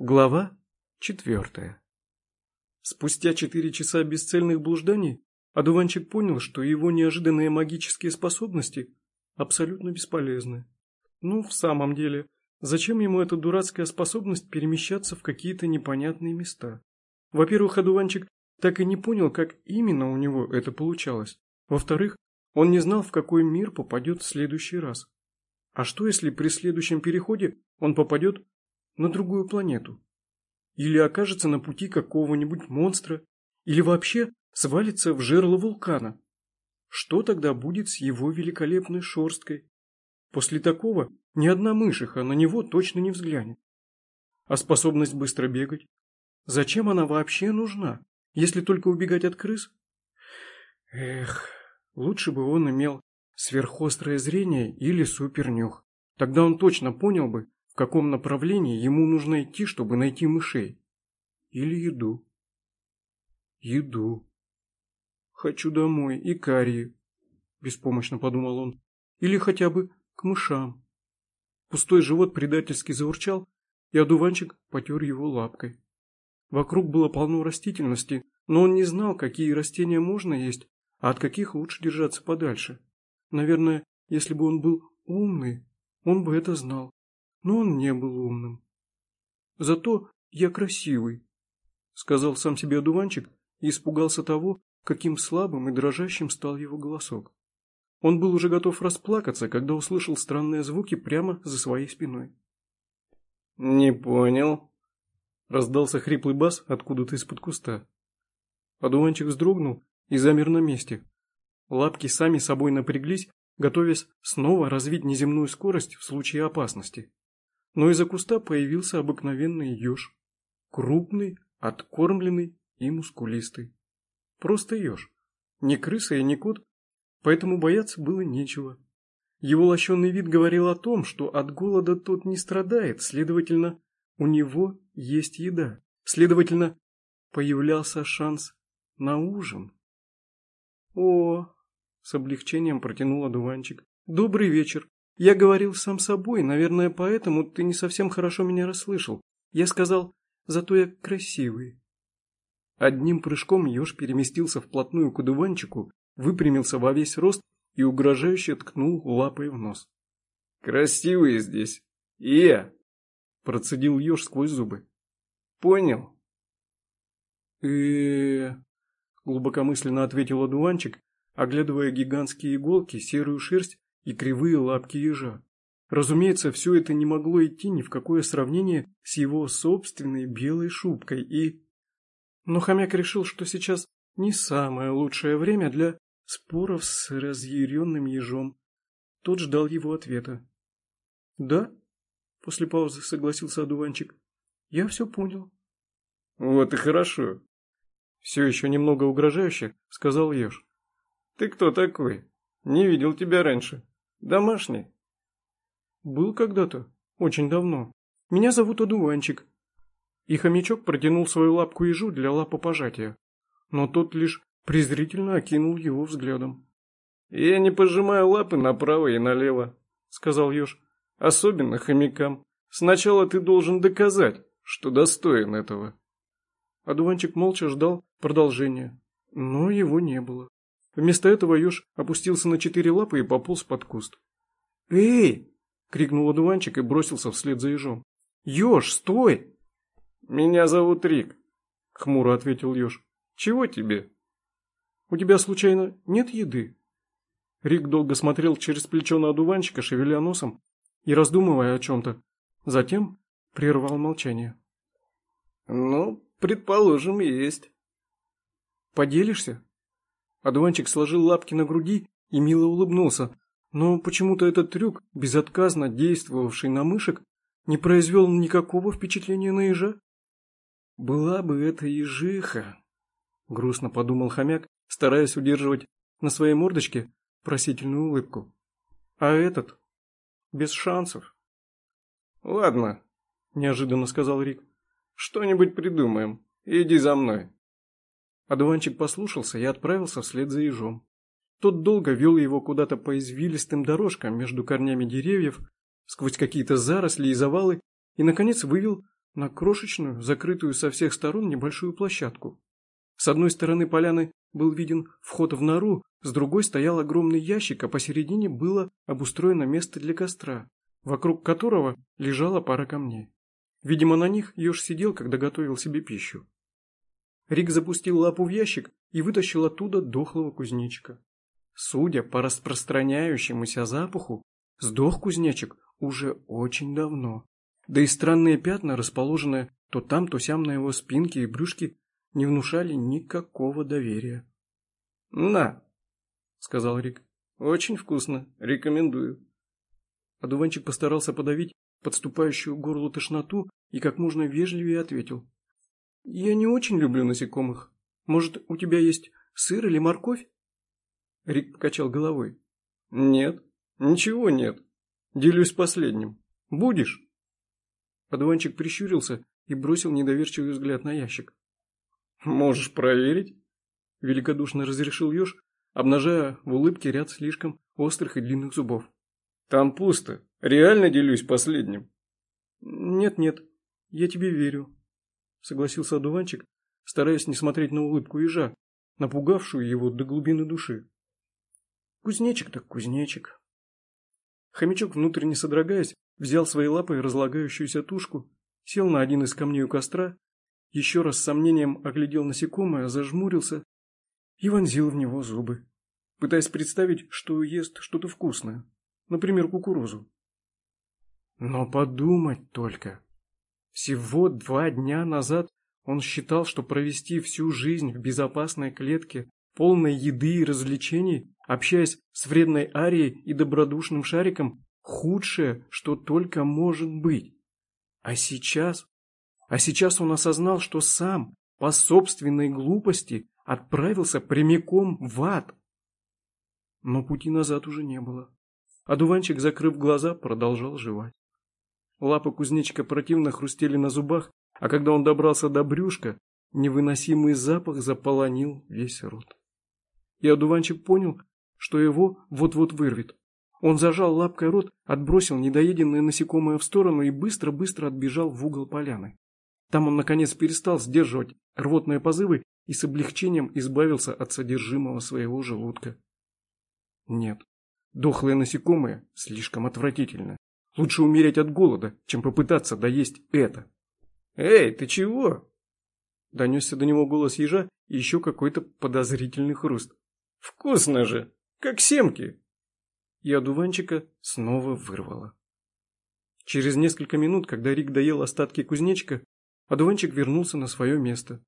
Глава четвертая. Спустя четыре часа бесцельных блужданий одуванчик понял, что его неожиданные магические способности абсолютно бесполезны. Ну, в самом деле, зачем ему эта дурацкая способность перемещаться в какие-то непонятные места? Во-первых, одуванчик так и не понял, как именно у него это получалось. Во-вторых, он не знал, в какой мир попадет в следующий раз. А что, если при следующем переходе он попадет на другую планету. Или окажется на пути какого-нибудь монстра, или вообще свалится в жерло вулкана. Что тогда будет с его великолепной шорсткой? После такого ни одна мышиха на него точно не взглянет. А способность быстро бегать? Зачем она вообще нужна, если только убегать от крыс? Эх, лучше бы он имел сверхострое зрение или супернюх. Тогда он точно понял бы, каком направлении ему нужно идти, чтобы найти мышей. Или еду. Еду. Хочу домой, и карии, беспомощно подумал он. Или хотя бы к мышам. Пустой живот предательски заурчал, и одуванчик потер его лапкой. Вокруг было полно растительности, но он не знал, какие растения можно есть, а от каких лучше держаться подальше. Наверное, если бы он был умный, он бы это знал но он не был умным. «Зато я красивый», — сказал сам себе одуванчик и испугался того, каким слабым и дрожащим стал его голосок. Он был уже готов расплакаться, когда услышал странные звуки прямо за своей спиной. «Не понял», — раздался хриплый бас откуда-то из-под куста. Одуванчик вздрогнул и замер на месте. Лапки сами собой напряглись, готовясь снова развить неземную скорость в случае опасности но из-за куста появился обыкновенный еж. Крупный, откормленный и мускулистый. Просто еж. Не крыса и не кот, поэтому бояться было нечего. Его лощеный вид говорил о том, что от голода тот не страдает, следовательно, у него есть еда. Следовательно, появлялся шанс на ужин. «О!» — с облегчением протянул одуванчик. «Добрый вечер. Я говорил сам собой, наверное, поэтому ты не совсем хорошо меня расслышал. Я сказал, зато я красивый. Одним прыжком еж переместился вплотную к удуванчику, выпрямился во весь рост и угрожающе ткнул лапой в нос. «Красивый здесь. И я!» Процедил еж сквозь зубы. «Понял?» э глубокомысленно ответил одуванчик, оглядывая гигантские иголки, серую шерсть и кривые лапки ежа. Разумеется, все это не могло идти ни в какое сравнение с его собственной белой шубкой и... Но хомяк решил, что сейчас не самое лучшее время для споров с разъяренным ежом. Тот ждал его ответа. «Да?» — после паузы согласился одуванчик. «Я все понял». «Вот и хорошо», — все еще немного угрожающе сказал еж. «Ты кто такой? Не видел тебя раньше». Домашний? Был когда-то, очень давно. Меня зовут Одуванчик. И хомячок протянул свою лапку ежу для лапопожатия. Но тот лишь презрительно окинул его взглядом. «Я не пожимаю лапы направо и налево», — сказал еж. «Особенно хомякам. Сначала ты должен доказать, что достоин этого». Одуванчик молча ждал продолжения, но его не было. Вместо этого еж опустился на четыре лапы и пополз под куст. «Эй!» — крикнул одуванчик и бросился вслед за ежом. «Еж, стой!» «Меня зовут Рик», — хмуро ответил еж. «Чего тебе?» «У тебя, случайно, нет еды?» Рик долго смотрел через плечо на одуванчика, шевеля носом и раздумывая о чем-то. Затем прервал молчание. «Ну, предположим, есть». «Поделишься?» Одуванчик сложил лапки на груди и мило улыбнулся, но почему-то этот трюк, безотказно действовавший на мышек, не произвел никакого впечатления на ежа. «Была бы это ежиха», — грустно подумал хомяк, стараясь удерживать на своей мордочке просительную улыбку. «А этот? Без шансов». «Ладно», — неожиданно сказал Рик. «Что-нибудь придумаем. Иди за мной». Одуванчик послушался и отправился вслед за ежом. Тот долго вел его куда-то по извилистым дорожкам между корнями деревьев, сквозь какие-то заросли и завалы, и, наконец, вывел на крошечную, закрытую со всех сторон небольшую площадку. С одной стороны поляны был виден вход в нору, с другой стоял огромный ящик, а посередине было обустроено место для костра, вокруг которого лежала пара камней. Видимо, на них еж сидел, когда готовил себе пищу. Рик запустил лапу в ящик и вытащил оттуда дохлого кузнечика. Судя по распространяющемуся запаху, сдох кузнечик уже очень давно. Да и странные пятна, расположенные то там, то сям на его спинке и брюшке, не внушали никакого доверия. «На!» — сказал Рик. «Очень вкусно. Рекомендую». Одуванчик постарался подавить подступающую горлу тошноту и как можно вежливее ответил. «Я не очень люблю насекомых. Может, у тебя есть сыр или морковь?» Рик покачал головой. «Нет, ничего нет. Делюсь последним. Будешь?» Одуванчик прищурился и бросил недоверчивый взгляд на ящик. «Можешь проверить?» Великодушно разрешил еж, обнажая в улыбке ряд слишком острых и длинных зубов. «Там пусто. Реально делюсь последним?» «Нет-нет, я тебе верю», — согласился одуванчик, стараясь не смотреть на улыбку ежа, напугавшую его до глубины души. «Кузнечик так кузнечик». Хомячок, внутренне содрогаясь, взял своей лапой разлагающуюся тушку, сел на один из камней у костра, еще раз с сомнением оглядел насекомое, зажмурился и вонзил в него зубы, пытаясь представить, что ест что-то вкусное, например, кукурузу. Но подумать только. Всего два дня назад он считал, что провести всю жизнь в безопасной клетке, полной еды и развлечений, общаясь с вредной Арией и добродушным шариком, худшее, что только может быть. А сейчас... А сейчас он осознал, что сам, по собственной глупости, отправился прямиком в ад. Но пути назад уже не было. Одуванчик, закрыв глаза, продолжал жевать. Лапы кузнечика противно хрустели на зубах, а когда он добрался до брюшка, невыносимый запах заполонил весь рот. И одуванчик понял, что его вот-вот вырвет. Он зажал лапкой рот, отбросил недоеденное насекомое в сторону и быстро-быстро отбежал в угол поляны. Там он, наконец, перестал сдерживать рвотные позывы и с облегчением избавился от содержимого своего желудка. Нет, дохлые насекомые слишком отвратительно. Лучше умереть от голода, чем попытаться доесть это. «Эй, ты чего?» Донесся до него голос ежа и еще какой-то подозрительный хруст. «Вкусно же, как семки!» И одуванчика снова вырвало. Через несколько минут, когда Рик доел остатки кузнечика, одуванчик вернулся на свое место.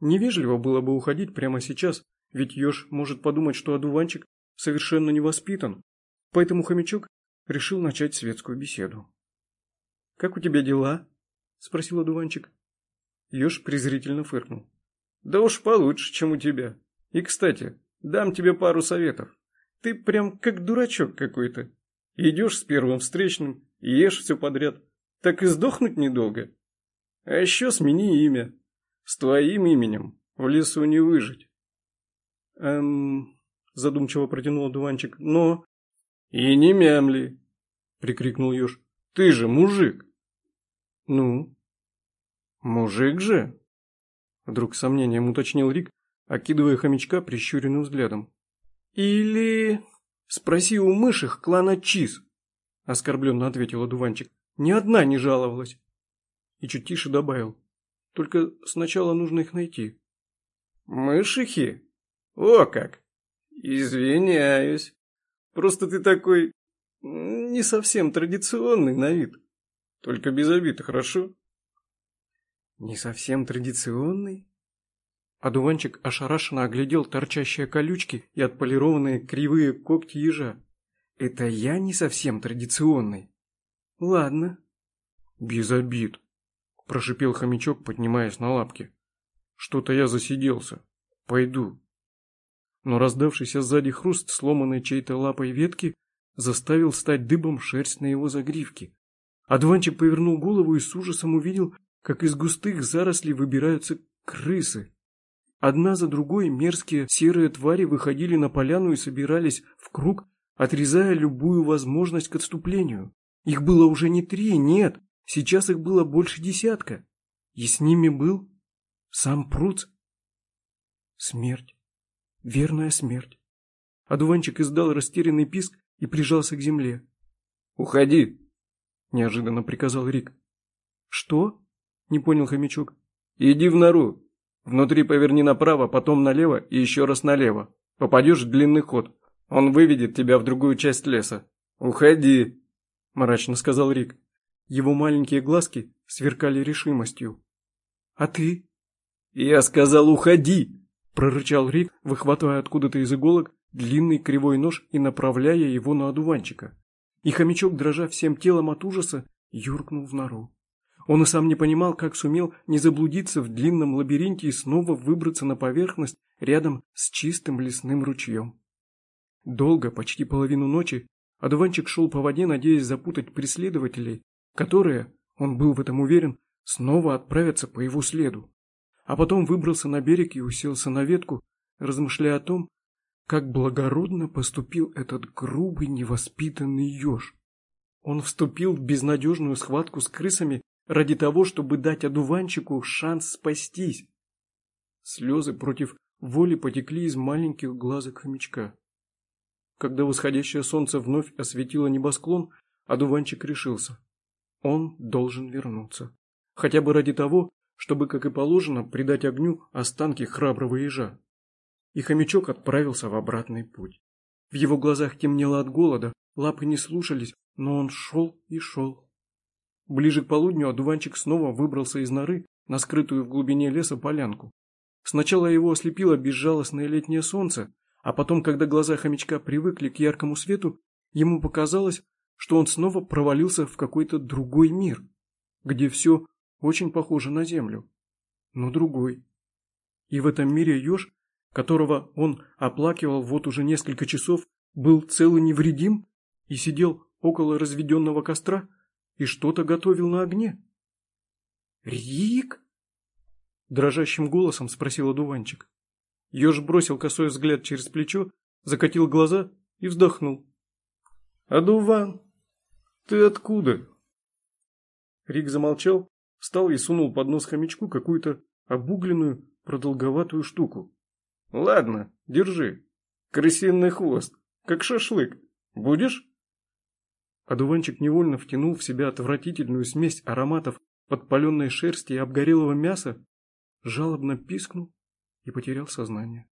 Невежливо было бы уходить прямо сейчас, ведь еж может подумать, что одуванчик совершенно не воспитан. Поэтому хомячок решил начать светскую беседу. «Как у тебя дела?» – спросил одуванчик. Еж презрительно фыркнул. «Да уж получше, чем у тебя. И, кстати, дам тебе пару советов. Ты прям как дурачок какой-то. Идешь с первым встречным, ешь все подряд. Так и сдохнуть недолго. А еще смени имя. С твоим именем в лесу не выжить». «Эм...» – задумчиво протянул одуванчик. «Но...» «И не мямли!» — прикрикнул еж. «Ты же мужик!» «Ну?» «Мужик же?» Вдруг сомнением уточнил Рик, окидывая хомячка прищуренным взглядом. «Или...» «Спроси у мышек клана Чиз!» Оскорбленно ответил одуванчик. «Ни одна не жаловалась!» И чуть тише добавил. «Только сначала нужно их найти». «Мышихи? О как! Извиняюсь!» Просто ты такой не совсем традиционный на вид. Только без обид, хорошо? Не совсем традиционный? Одуванчик ошарашенно оглядел торчащие колючки и отполированные кривые когти ежа. Это я не совсем традиционный. Ладно. Без обид, прошипел хомячок, поднимаясь на лапки. Что-то я засиделся. Пойду но раздавшийся сзади хруст сломанной чьей-то лапой ветки заставил стать дыбом шерсть на его загривке. Адванчик повернул голову и с ужасом увидел, как из густых зарослей выбираются крысы. Одна за другой мерзкие серые твари выходили на поляну и собирались в круг, отрезая любую возможность к отступлению. Их было уже не три, нет, сейчас их было больше десятка. И с ними был сам Пруц. Смерть. Верная смерть. Одуванчик издал растерянный писк и прижался к земле. «Уходи!» – неожиданно приказал Рик. «Что?» – не понял хомячок. «Иди в нору. Внутри поверни направо, потом налево и еще раз налево. Попадешь в длинный ход. Он выведет тебя в другую часть леса. Уходи!» – мрачно сказал Рик. Его маленькие глазки сверкали решимостью. «А ты?» «Я сказал, уходи!» – прорычал Рик, выхватывая откуда-то из иголок длинный кривой нож и направляя его на одуванчика. И хомячок, дрожа всем телом от ужаса, юркнул в нору. Он и сам не понимал, как сумел не заблудиться в длинном лабиринте и снова выбраться на поверхность рядом с чистым лесным ручьем. Долго, почти половину ночи, одуванчик шел по воде, надеясь запутать преследователей, которые, он был в этом уверен, снова отправятся по его следу. А потом выбрался на берег и уселся на ветку, размышляя о том, как благородно поступил этот грубый невоспитанный еж. Он вступил в безнадежную схватку с крысами ради того, чтобы дать одуванчику шанс спастись. Слезы против воли потекли из маленьких глазок хомячка. Когда восходящее солнце вновь осветило небосклон, одуванчик решился. Он должен вернуться. Хотя бы ради того, чтобы, как и положено, придать огню останки храброго ежа и хомячок отправился в обратный путь. В его глазах темнело от голода, лапы не слушались, но он шел и шел. Ближе к полудню одуванчик снова выбрался из норы на скрытую в глубине леса полянку. Сначала его ослепило безжалостное летнее солнце, а потом, когда глаза хомячка привыкли к яркому свету, ему показалось, что он снова провалился в какой-то другой мир, где все очень похоже на землю, но другой. И в этом мире еж которого он оплакивал вот уже несколько часов, был цел и невредим и сидел около разведенного костра и что-то готовил на огне. «Рик?» – дрожащим голосом спросил одуванчик. Еж бросил косой взгляд через плечо, закатил глаза и вздохнул. «Адуван, ты откуда?» Рик замолчал, встал и сунул под нос хомячку какую-то обугленную продолговатую штуку. Ладно, держи. Крысиный хвост, как шашлык. Будешь? Одуванчик невольно втянул в себя отвратительную смесь ароматов подпаленной шерсти и обгорелого мяса, жалобно пискнул и потерял сознание.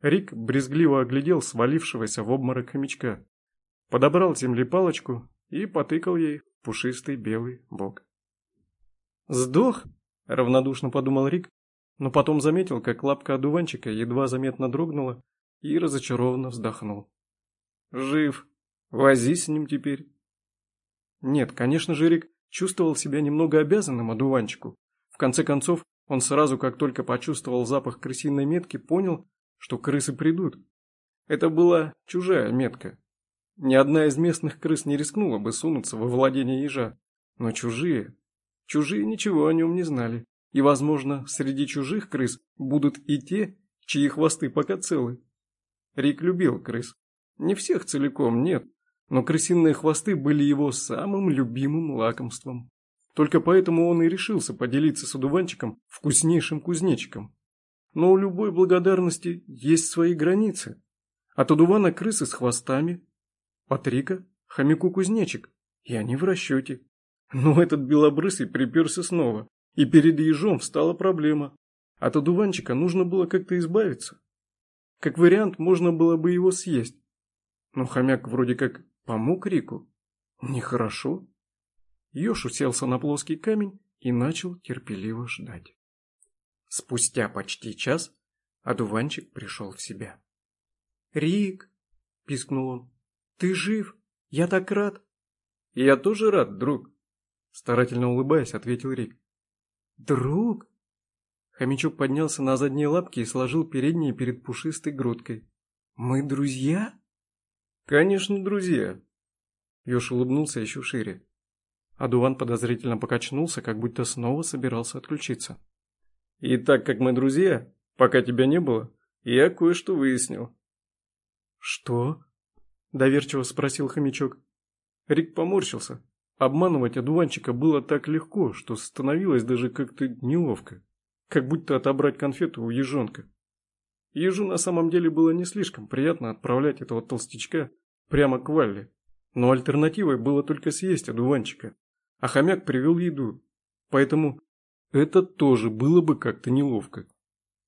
Рик брезгливо оглядел свалившегося в обморок хомячка, подобрал с земли палочку и потыкал ей пушистый белый бок. «Сдох?» — равнодушно подумал Рик но потом заметил, как лапка одуванчика едва заметно дрогнула и разочарованно вздохнул. «Жив. Возись с ним теперь». Нет, конечно же, Рик чувствовал себя немного обязанным одуванчику. В конце концов, он сразу, как только почувствовал запах крысиной метки, понял, что крысы придут. Это была чужая метка. Ни одна из местных крыс не рискнула бы сунуться во владение ежа. Но чужие... Чужие ничего о нем не знали. И, возможно, среди чужих крыс будут и те, чьи хвосты пока целы. Рик любил крыс. Не всех целиком, нет, но крысиные хвосты были его самым любимым лакомством. Только поэтому он и решился поделиться с одуванчиком вкуснейшим кузнечиком. Но у любой благодарности есть свои границы. От одувана крысы с хвостами, от Рика хомяку кузнечик, и они в расчете. Но этот белобрысый приперся снова. И перед ежом встала проблема. От одуванчика нужно было как-то избавиться. Как вариант, можно было бы его съесть. Но хомяк вроде как помог Рику. Нехорошо. Еж уселся на плоский камень и начал терпеливо ждать. Спустя почти час одуванчик пришел в себя. «Рик!» – пискнул он. «Ты жив? Я так рад!» «Я тоже рад, друг!» Старательно улыбаясь, ответил Рик. «Друг?» Хомячок поднялся на задние лапки и сложил передние перед пушистой грудкой. «Мы друзья?» «Конечно, друзья!» Ёж улыбнулся еще шире. Адуван подозрительно покачнулся, как будто снова собирался отключиться. «И так как мы друзья, пока тебя не было, я кое-что выяснил». «Что?» – доверчиво спросил хомячок. Рик поморщился. Обманывать одуванчика было так легко, что становилось даже как-то неловко. Как будто отобрать конфету у ежонка. Ежу на самом деле было не слишком приятно отправлять этого толстячка прямо к Валле. Но альтернативой было только съесть одуванчика. А хомяк привел еду. Поэтому это тоже было бы как-то неловко.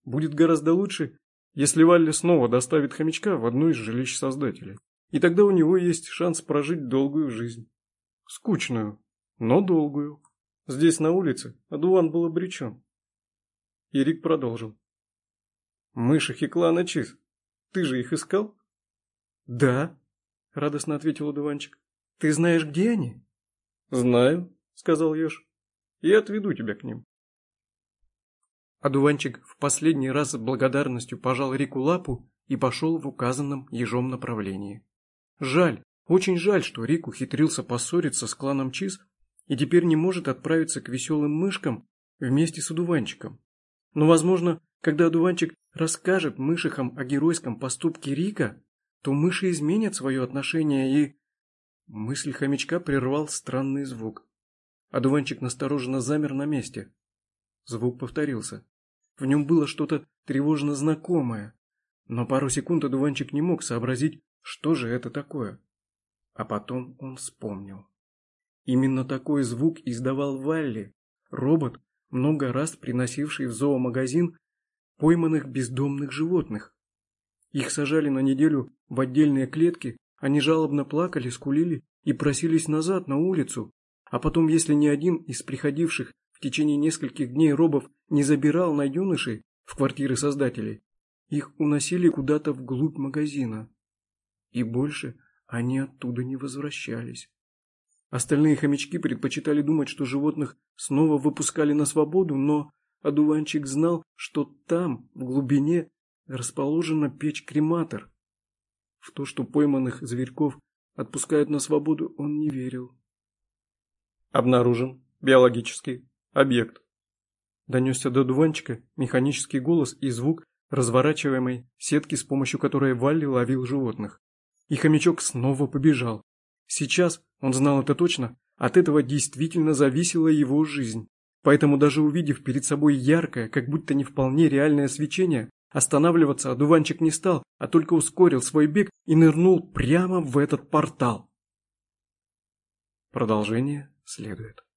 Будет гораздо лучше, если Валли снова доставит хомячка в одно из жилищ создателей. И тогда у него есть шанс прожить долгую жизнь. Скучную, но долгую. Здесь, на улице, Адуван был обречен. Ирик продолжил. «Мыши Хиклана Чиз, ты же их искал?» «Да», — радостно ответил Адуванчик. «Ты знаешь, где они?» «Знаю», — сказал Еж. «Я отведу тебя к ним». Одуванчик в последний раз с благодарностью пожал Рику лапу и пошел в указанном ежом направлении. Жаль, очень жаль, что Рик ухитрился поссориться с кланом Чиз и теперь не может отправиться к веселым мышкам вместе с одуванчиком. Но, возможно, когда одуванчик расскажет мышихам о геройском поступке Рика, то мыши изменят свое отношение и... Мысль хомячка прервал странный звук. Одуванчик настороженно замер на месте. Звук повторился. В нем было что-то тревожно знакомое, но пару секунд одуванчик не мог сообразить, что же это такое. А потом он вспомнил. Именно такой звук издавал Валли, робот, много раз приносивший в зоомагазин пойманных бездомных животных. Их сажали на неделю в отдельные клетки, они жалобно плакали, скулили и просились назад на улицу, а потом, если ни один из приходивших в течение нескольких дней робов не забирал найденышей в квартиры создателей, их уносили куда-то вглубь магазина. И больше они оттуда не возвращались. Остальные хомячки предпочитали думать, что животных снова выпускали на свободу, но одуванчик знал, что там, в глубине, расположена печь-крематор. В то, что пойманных зверьков отпускают на свободу, он не верил. Обнаружен биологический объект. Донесся до дуванчика механический голос и звук разворачиваемой сетки, с помощью которой Валли ловил животных. И хомячок снова побежал. Сейчас, он знал это точно, от этого действительно зависела его жизнь. Поэтому даже увидев перед собой яркое, как будто не вполне реальное свечение, останавливаться одуванчик не стал, а только ускорил свой бег и нырнул прямо в этот портал. Продолжение следует.